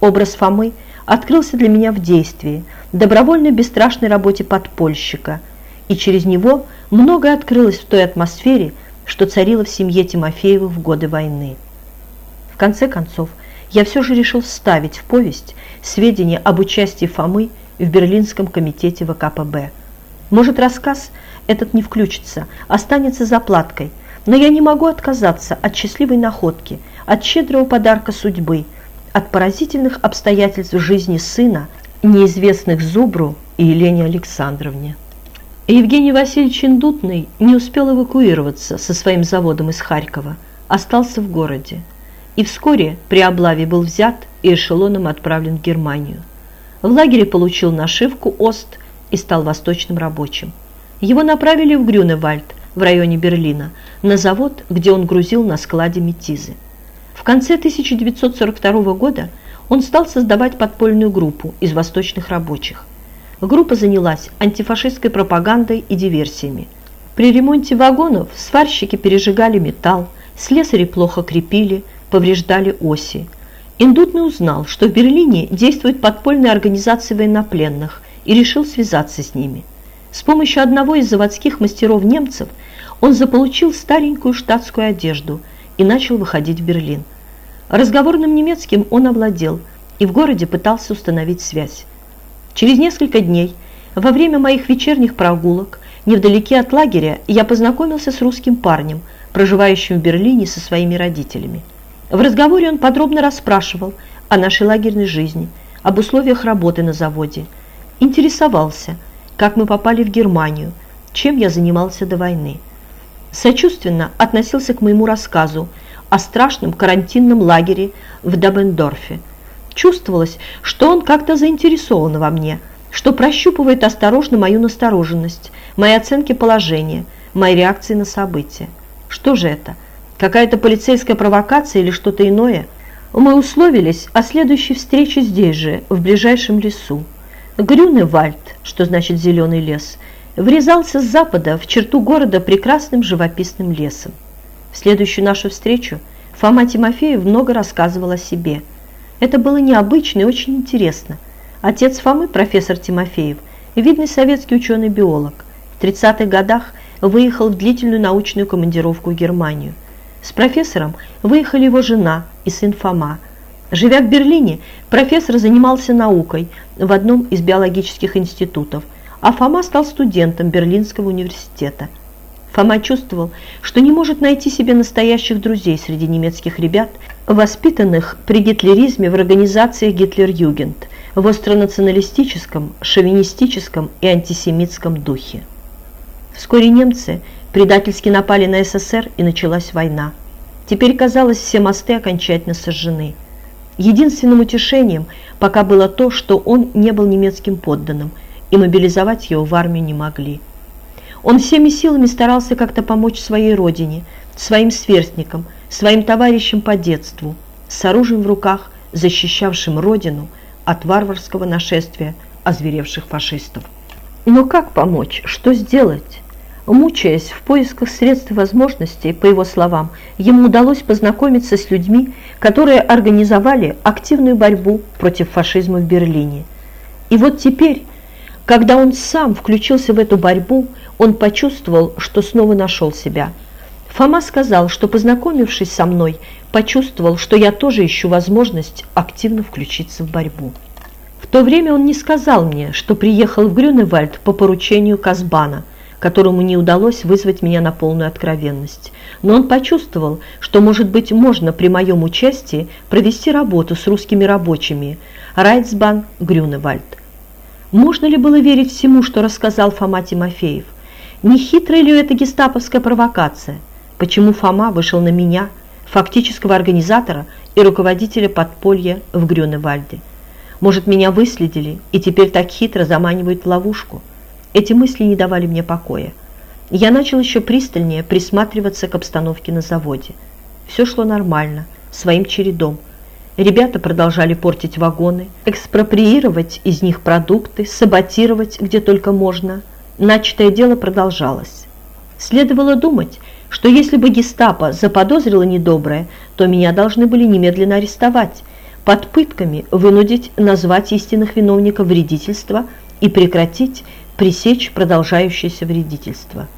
Образ Фомы открылся для меня в действии, добровольной бесстрашной работе подпольщика, и через него многое открылось в той атмосфере, что царило в семье Тимофеева в годы войны. В конце концов, я все же решил вставить в повесть сведения об участии Фомы в Берлинском комитете ВКПБ. Может, рассказ этот не включится, останется заплаткой, но я не могу отказаться от счастливой находки, от щедрого подарка судьбы, от поразительных обстоятельств жизни сына, неизвестных Зубру и Елене Александровне. Евгений Васильевич Индутный не успел эвакуироваться со своим заводом из Харькова, остался в городе. И вскоре при облаве был взят и эшелоном отправлен в Германию. В лагере получил нашивку «Ост» и стал восточным рабочим. Его направили в Грюневальд в районе Берлина, на завод, где он грузил на складе метизы. В конце 1942 года он стал создавать подпольную группу из восточных рабочих. Группа занялась антифашистской пропагандой и диверсиями. При ремонте вагонов сварщики пережигали металл, слесари плохо крепили, повреждали оси. Индутный узнал, что в Берлине действует подпольная организация военнопленных и решил связаться с ними. С помощью одного из заводских мастеров немцев он заполучил старенькую штатскую одежду и начал выходить в Берлин. Разговорным немецким он овладел и в городе пытался установить связь. Через несколько дней, во время моих вечерних прогулок, невдалеке от лагеря, я познакомился с русским парнем, проживающим в Берлине со своими родителями. В разговоре он подробно расспрашивал о нашей лагерной жизни, об условиях работы на заводе. Интересовался, как мы попали в Германию, чем я занимался до войны. Сочувственно относился к моему рассказу о страшном карантинном лагере в Дабендорфе, Чувствовалось, что он как-то заинтересован во мне, что прощупывает осторожно мою настороженность, мои оценки положения, мои реакции на события. Что же это? Какая-то полицейская провокация или что-то иное? Мы условились о следующей встрече здесь же, в ближайшем лесу. Грюневальд, что значит «зеленый лес», врезался с запада в черту города прекрасным живописным лесом. В следующую нашу встречу Фома Тимофеев много рассказывал о себе – это было необычно и очень интересно. Отец Фомы, профессор Тимофеев, видный советский ученый-биолог, в 30-х годах выехал в длительную научную командировку в Германию. С профессором выехали его жена и сын Фома. Живя в Берлине, профессор занимался наукой в одном из биологических институтов, а Фома стал студентом Берлинского университета. Фома чувствовал, что не может найти себе настоящих друзей среди немецких ребят, воспитанных при гитлеризме в организациях Гитлер-Югент в остронационалистическом, шовинистическом и антисемитском духе. Вскоре немцы предательски напали на СССР и началась война. Теперь, казалось, все мосты окончательно сожжены. Единственным утешением пока было то, что он не был немецким подданным, и мобилизовать его в армию не могли. Он всеми силами старался как-то помочь своей родине, своим сверстникам – своим товарищам по детству, с оружием в руках, защищавшим родину от варварского нашествия озверевших фашистов. Но как помочь? Что сделать? Мучаясь в поисках средств и возможностей, по его словам, ему удалось познакомиться с людьми, которые организовали активную борьбу против фашизма в Берлине. И вот теперь, когда он сам включился в эту борьбу, он почувствовал, что снова нашел себя – Фома сказал, что, познакомившись со мной, почувствовал, что я тоже ищу возможность активно включиться в борьбу. В то время он не сказал мне, что приехал в Грюневальд по поручению Казбана, которому не удалось вызвать меня на полную откровенность. Но он почувствовал, что, может быть, можно при моем участии провести работу с русскими рабочими Райцбан Грюневальд. Можно ли было верить всему, что рассказал Фома Тимофеев? Не хитрая ли это гестаповская провокация? почему Фома вышел на меня, фактического организатора и руководителя подполья в Грюневальде. Может, меня выследили и теперь так хитро заманивают в ловушку? Эти мысли не давали мне покоя. Я начал еще пристальнее присматриваться к обстановке на заводе. Все шло нормально, своим чередом. Ребята продолжали портить вагоны, экспроприировать из них продукты, саботировать где только можно. Начатое дело продолжалось. Следовало думать, что если бы гестапо заподозрило недоброе, то меня должны были немедленно арестовать, под пытками вынудить назвать истинных виновников вредительства и прекратить, пресечь продолжающееся вредительство.